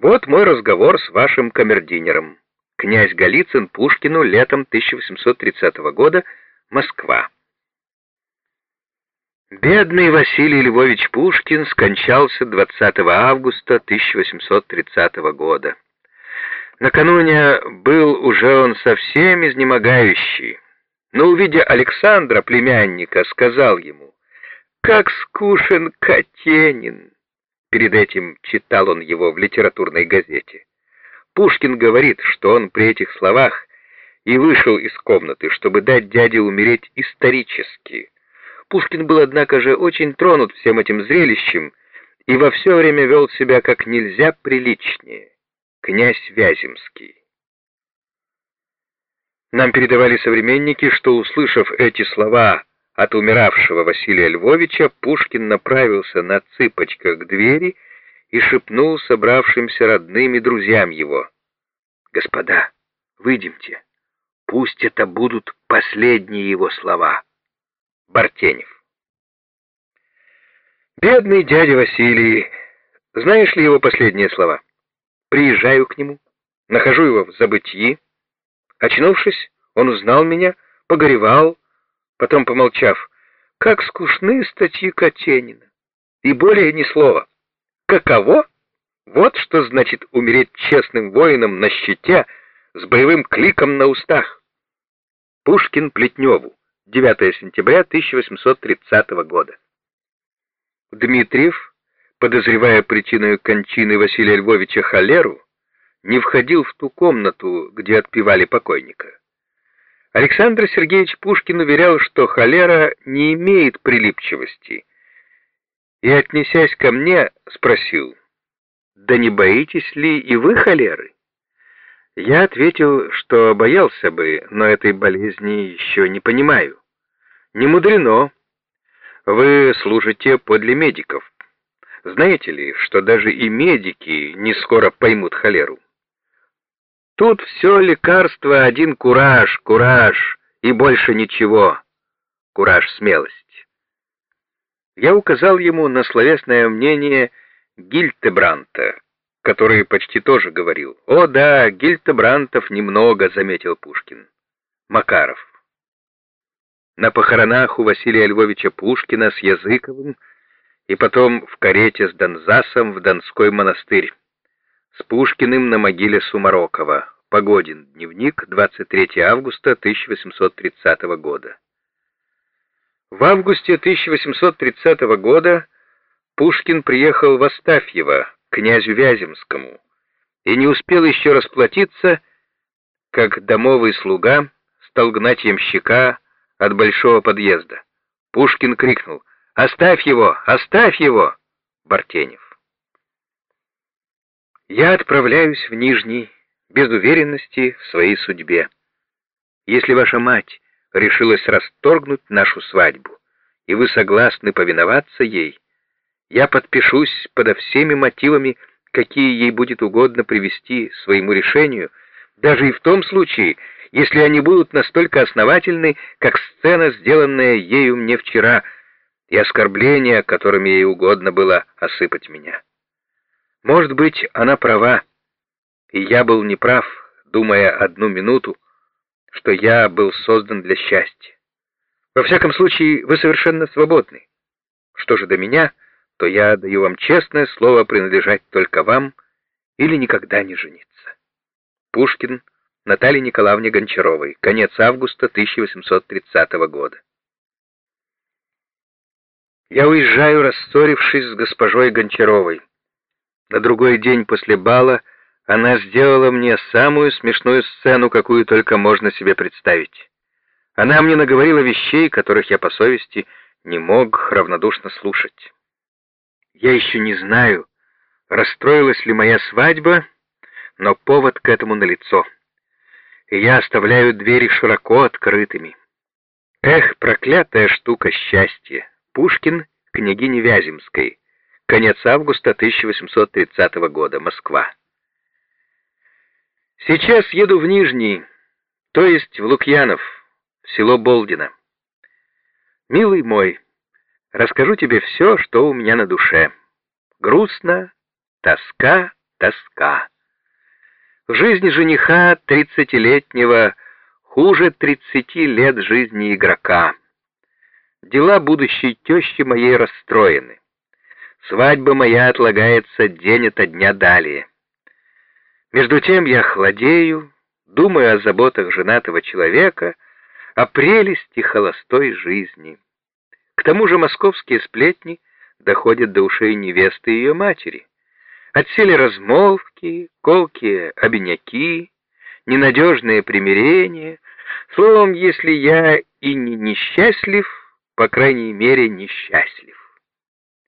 Вот мой разговор с вашим камердинером. Князь Голицын Пушкину летом 1830 года, Москва. Бедный Василий Львович Пушкин скончался 20 августа 1830 года. Накануне был уже он совсем изнемогающий, но, увидя Александра, племянника, сказал ему, «Как скушен Катенин!» Перед этим читал он его в литературной газете. Пушкин говорит, что он при этих словах и вышел из комнаты, чтобы дать дяде умереть исторически, Пушкин был, однако же, очень тронут всем этим зрелищем и во все время вел себя как нельзя приличнее. Князь Вяземский. Нам передавали современники, что, услышав эти слова от умиравшего Василия Львовича, Пушкин направился на цыпочках к двери и шепнул собравшимся родным и друзьям его. «Господа, выйдемте, пусть это будут последние его слова». Бартенев. Бедный дядя Василий, знаешь ли его последние слова? Приезжаю к нему, нахожу его в забытии. Очнувшись, он узнал меня, погоревал, потом, помолчав, как скучны статьи Катенина. И более ни слова. Каково? Вот что значит умереть честным воином на щите с боевым кликом на устах. Пушкин Плетневу. 9 сентября 1830 года. Дмитриев, подозревая причиной кончины Василия Львовича холеру, не входил в ту комнату, где отпевали покойника. Александр Сергеевич Пушкин уверял, что холера не имеет прилипчивости, и, отнесясь ко мне, спросил, «Да не боитесь ли и вы холеры?» Я ответил, что боялся бы, но этой болезни еще не понимаю. Не мудрено. Вы служите подле медиков. Знаете ли, что даже и медики не скоро поймут холеру? Тут все лекарство один кураж, кураж и больше ничего. Кураж, смелость. Я указал ему на словесное мнение Гильтебранта, который почти тоже говорил. «О да, Гильтебрантов немного», — заметил Пушкин. Макаров. На похоронах у Василия Львовича Пушкина с Языковым и потом в карете с Донзасом в Донской монастырь. С Пушкиным на могиле Сумарокова. Погодин. Дневник. 23 августа 1830 года. В августе 1830 года Пушкин приехал в Астафьево, князю Вяземскому, и не успел еще расплатиться, как домовый слуга стал гнать ямщика от большого подъезда. Пушкин крикнул «Оставь его! Оставь его!» Бартенев. Я отправляюсь в Нижний, без уверенности в своей судьбе. Если ваша мать решилась расторгнуть нашу свадьбу, и вы согласны повиноваться ей, я подпишусь подо всеми мотивами, какие ей будет угодно привести своему решению, даже и в том случае, если они будут настолько основательны, как сцена, сделанная ею мне вчера, и оскорбления, которыми ей угодно было осыпать меня. Может быть, она права, и я был неправ, думая одну минуту, что я был создан для счастья. Во всяком случае, вы совершенно свободны. Что же до меня — то я даю вам честное слово принадлежать только вам или никогда не жениться. Пушкин Наталье Николаевне Гончаровой. Конец августа 1830 года. Я уезжаю, рассорившись с госпожой Гончаровой. На другой день после бала она сделала мне самую смешную сцену, какую только можно себе представить. Она мне наговорила вещей, которых я по совести не мог равнодушно слушать. Я еще не знаю, расстроилась ли моя свадьба, но повод к этому налицо. И я оставляю двери широко открытыми. Эх, проклятая штука счастья. Пушкин, княгине Вяземской. Конец августа 1830 года. Москва. Сейчас еду в Нижний, то есть в Лукьянов, в село Болдино. Милый мой, Расскажу тебе все, что у меня на душе. Грустно, тоска, тоска. В жизни жениха тридцатилетнего хуже тридцати лет жизни игрока. Дела будущей тещи моей расстроены. Свадьба моя отлагается день ото дня далее. Между тем я хладею, думаю о заботах женатого человека, о прелести холостой жизни. К тому же московские сплетни доходят до ушей невесты и ее матери. Отсели размолвки, колкие обиняки, ненадежные примирения. Словом, если я и не несчастлив, по крайней мере, несчастлив.